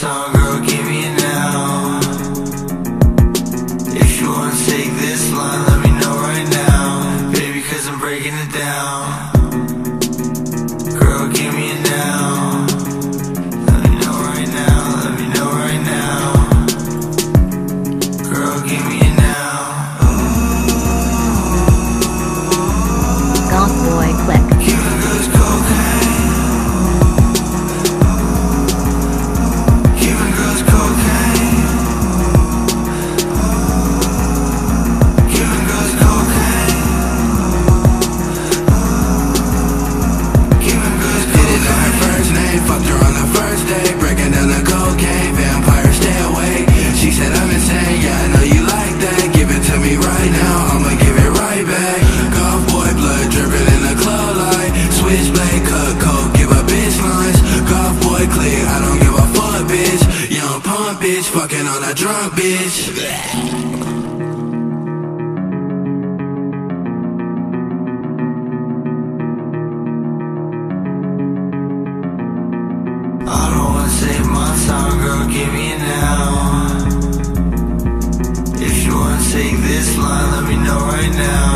girl, give me now. If you wanna take this line, let me know right now. I'm breaking it down. Light Switchblade, cut coke, give a bitch lines GothBoiClique, I don't give a fuck bitch Young punk bitch, fucking on a drunk bitch I don't wanna save my time, girl, give me now. If you wanna take this line, let me know right now.